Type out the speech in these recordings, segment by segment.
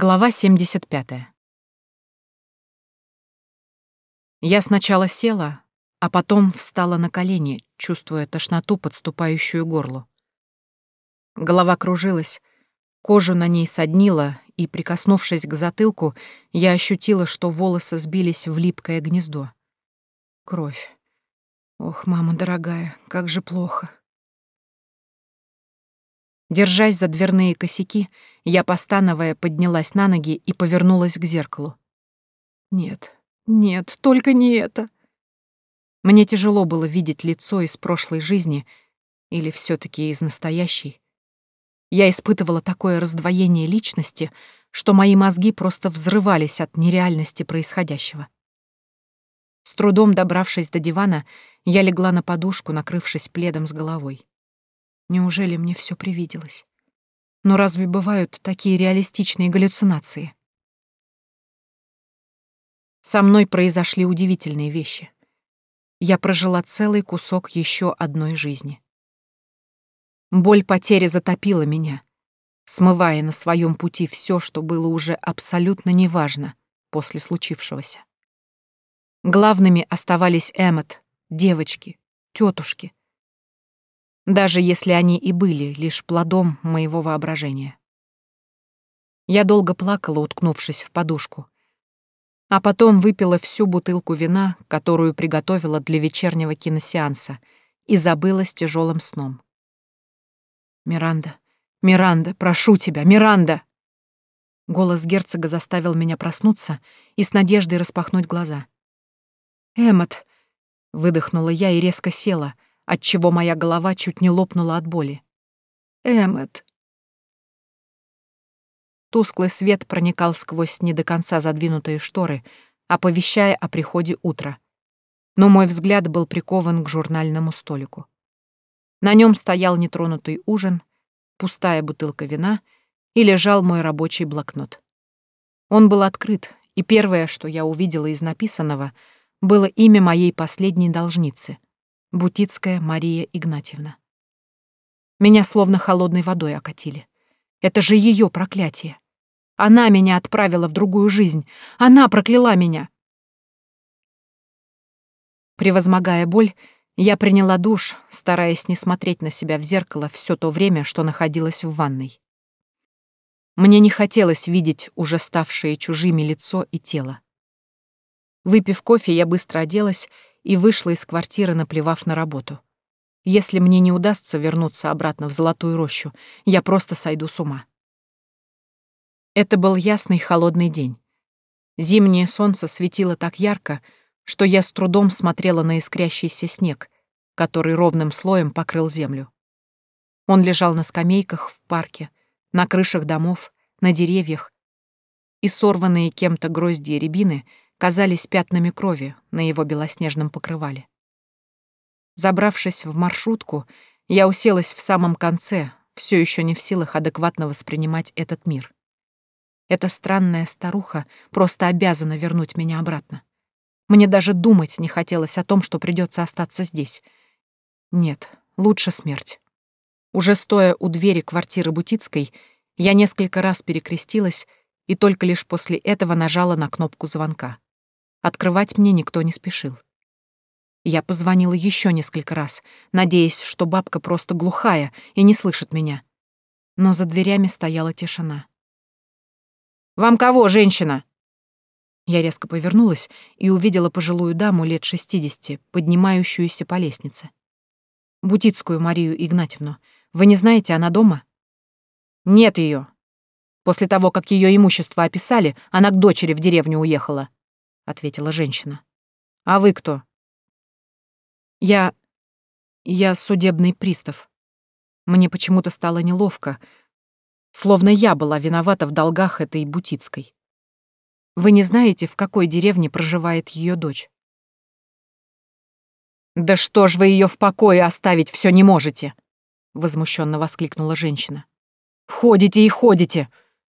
Глава 75. Я сначала села, а потом встала на колени, чувствуя тошноту, подступающую к горлу. Голова кружилась, кожу на ней соднила, и, прикоснувшись к затылку, я ощутила, что волосы сбились в липкое гнездо. Кровь. Ох, мама дорогая, как же плохо. Держась за дверные косяки, я, постановая, поднялась на ноги и повернулась к зеркалу. Нет, нет, только не это. Мне тяжело было видеть лицо из прошлой жизни или все таки из настоящей. Я испытывала такое раздвоение личности, что мои мозги просто взрывались от нереальности происходящего. С трудом добравшись до дивана, я легла на подушку, накрывшись пледом с головой. Неужели мне все привиделось? Но разве бывают такие реалистичные галлюцинации? Со мной произошли удивительные вещи. Я прожила целый кусок еще одной жизни. Боль потери затопила меня, смывая на своем пути все, что было уже абсолютно неважно после случившегося. Главными оставались Эммет, девочки, тетушки, даже если они и были лишь плодом моего воображения. Я долго плакала, уткнувшись в подушку, а потом выпила всю бутылку вина, которую приготовила для вечернего киносеанса, и забылась тяжелым сном. «Миранда, Миранда, прошу тебя, Миранда!» Голос герцога заставил меня проснуться и с надеждой распахнуть глаза. «Эммот!» — выдохнула я и резко села — отчего моя голова чуть не лопнула от боли. «Эммет!» Тусклый свет проникал сквозь не до конца задвинутые шторы, оповещая о приходе утра. Но мой взгляд был прикован к журнальному столику. На нем стоял нетронутый ужин, пустая бутылка вина и лежал мой рабочий блокнот. Он был открыт, и первое, что я увидела из написанного, было имя моей последней должницы — Бутицкая Мария Игнатьевна. Меня словно холодной водой окатили. Это же ее проклятие. Она меня отправила в другую жизнь. Она прокляла меня. Превозмогая боль, я приняла душ, стараясь не смотреть на себя в зеркало все то время, что находилась в ванной. Мне не хотелось видеть уже ставшие чужими лицо и тело. Выпив кофе, я быстро оделась и вышла из квартиры, наплевав на работу. Если мне не удастся вернуться обратно в Золотую рощу, я просто сойду с ума. Это был ясный холодный день. Зимнее солнце светило так ярко, что я с трудом смотрела на искрящийся снег, который ровным слоем покрыл землю. Он лежал на скамейках в парке, на крышах домов, на деревьях, и сорванные кем-то грозди рябины — казались пятнами крови на его белоснежном покрывале. Забравшись в маршрутку, я уселась в самом конце, все еще не в силах адекватно воспринимать этот мир. Эта странная старуха просто обязана вернуть меня обратно. Мне даже думать не хотелось о том, что придется остаться здесь. Нет, лучше смерть. Уже стоя у двери квартиры Бутицкой, я несколько раз перекрестилась и только лишь после этого нажала на кнопку звонка. Открывать мне никто не спешил. Я позвонила еще несколько раз, надеясь, что бабка просто глухая и не слышит меня. Но за дверями стояла тишина. «Вам кого, женщина?» Я резко повернулась и увидела пожилую даму лет шестидесяти, поднимающуюся по лестнице. Бутицкую Марию Игнатьевну. Вы не знаете, она дома? Нет ее. После того, как ее имущество описали, она к дочери в деревню уехала ответила женщина. А вы кто? Я... я судебный пристав. Мне почему-то стало неловко, словно я была виновата в долгах этой Бутицкой. Вы не знаете, в какой деревне проживает ее дочь? «Да что ж вы ее в покое оставить все не можете?» — возмущенно воскликнула женщина. «Ходите и ходите!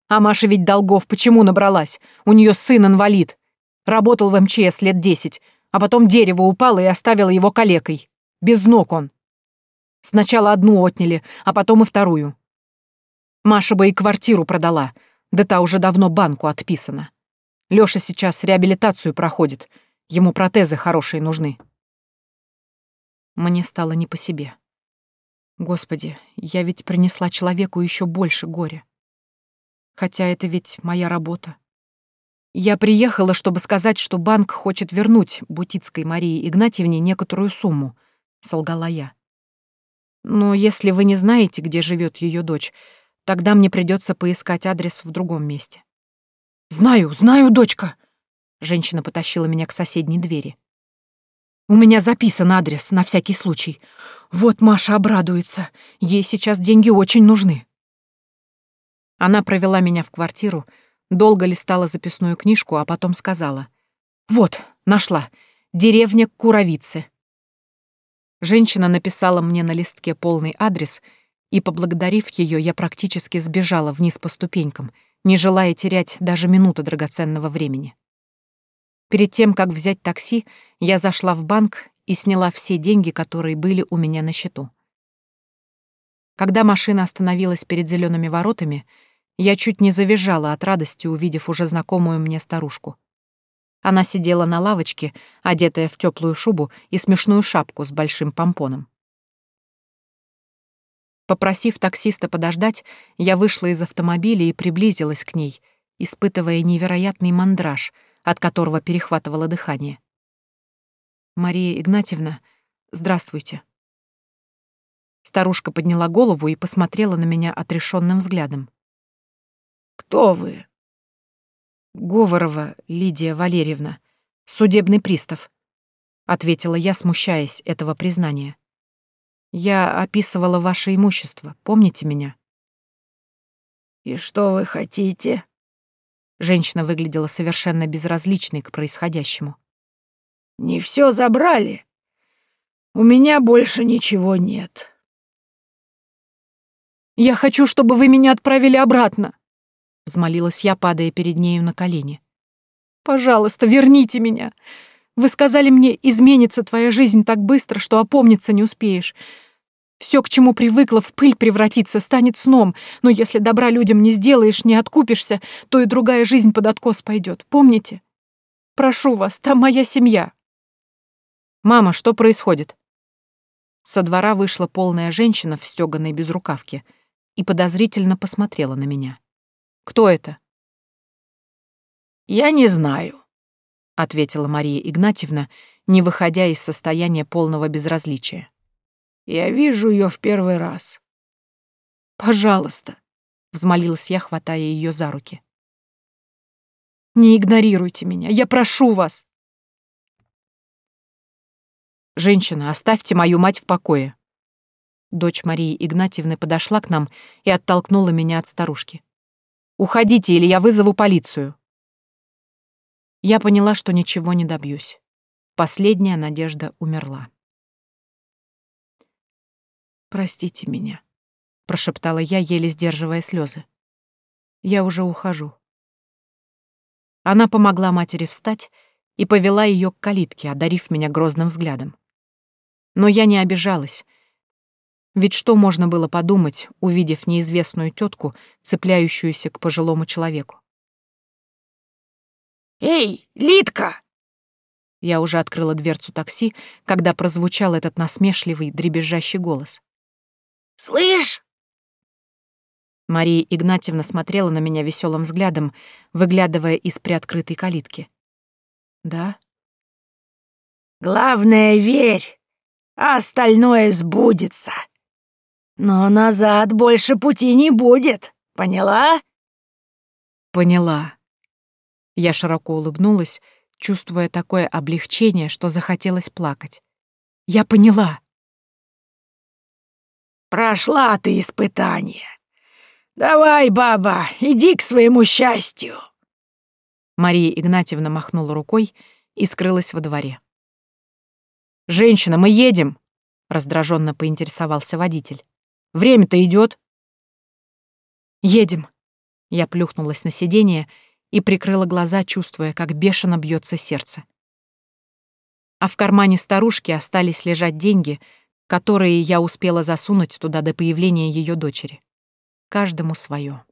А Маша ведь долгов почему набралась? У нее сын инвалид. Работал в МЧС лет десять, а потом дерево упало и оставило его калекой. Без ног он. Сначала одну отняли, а потом и вторую. Маша бы и квартиру продала, Да та уже давно банку отписана. Лёша сейчас реабилитацию проходит. Ему протезы хорошие нужны. Мне стало не по себе. Господи, я ведь принесла человеку еще больше горя. Хотя это ведь моя работа. Я приехала, чтобы сказать, что банк хочет вернуть Бутицкой Марии Игнатьевне некоторую сумму, солгала я. Но если вы не знаете, где живет ее дочь, тогда мне придется поискать адрес в другом месте. Знаю, знаю, дочка. Женщина потащила меня к соседней двери. У меня записан адрес на всякий случай. Вот Маша обрадуется. Ей сейчас деньги очень нужны. Она провела меня в квартиру, Долго листала записную книжку, а потом сказала. «Вот, нашла. Деревня Куровицы». Женщина написала мне на листке полный адрес, и, поблагодарив ее, я практически сбежала вниз по ступенькам, не желая терять даже минуты драгоценного времени. Перед тем, как взять такси, я зашла в банк и сняла все деньги, которые были у меня на счету. Когда машина остановилась перед зелеными воротами, я чуть не завизжала от радости, увидев уже знакомую мне старушку. Она сидела на лавочке, одетая в теплую шубу и смешную шапку с большим помпоном. Попросив таксиста подождать, я вышла из автомобиля и приблизилась к ней, испытывая невероятный мандраж, от которого перехватывало дыхание. «Мария Игнатьевна, здравствуйте». Старушка подняла голову и посмотрела на меня отрешенным взглядом. Кто вы? Говорова Лидия Валерьевна, судебный пристав, ответила я, смущаясь этого признания. Я описывала ваше имущество, помните меня? И что вы хотите? Женщина выглядела совершенно безразличной к происходящему. Не все забрали. У меня больше ничего нет. Я хочу, чтобы вы меня отправили обратно, — взмолилась я, падая перед нею на колени. «Пожалуйста, верните меня. Вы сказали мне, изменится твоя жизнь так быстро, что опомниться не успеешь. Все, к чему привыкла, в пыль превратиться, станет сном, но если добра людям не сделаешь, не откупишься, то и другая жизнь под откос пойдет. Помните? Прошу вас, там моя семья». «Мама, что происходит?» Со двора вышла полная женщина в стёганой безрукавке и подозрительно посмотрела на меня. Кто это?» «Я не знаю», — ответила Мария Игнатьевна, не выходя из состояния полного безразличия. «Я вижу ее в первый раз». «Пожалуйста», — взмолилась я, хватая ее за руки. «Не игнорируйте меня, я прошу вас!» «Женщина, оставьте мою мать в покое!» Дочь Марии Игнатьевны подошла к нам и оттолкнула меня от старушки. Уходите, или я вызову полицию. Я поняла, что ничего не добьюсь. Последняя надежда умерла. «Простите меня», — прошептала я, еле сдерживая слезы. «Я уже ухожу». Она помогла матери встать и повела ее к калитке, одарив меня грозным взглядом. Но я не обижалась, ведь что можно было подумать, увидев неизвестную тетку, цепляющуюся к пожилому человеку? «Эй, Литка!» Я уже открыла дверцу такси, когда прозвучал этот насмешливый, дребезжащий голос. «Слышь!» Мария Игнатьевна смотрела на меня веселым взглядом, выглядывая из приоткрытой калитки. «Да?» «Главное, верь, а остальное сбудется!» Но назад больше пути не будет, поняла? Поняла. Я широко улыбнулась, чувствуя такое облегчение, что захотелось плакать. Я поняла. Прошла ты испытание. Давай, баба, иди к своему счастью. Мария Игнатьевна махнула рукой и скрылась во дворе. «Женщина, мы едем!» — раздраженно поинтересовался водитель. Время-то идет. Едем. Я плюхнулась на сиденье и прикрыла глаза, чувствуя, как бешено бьется сердце. А в кармане старушки остались лежать деньги, которые я успела засунуть туда до появления ее дочери. Каждому свое.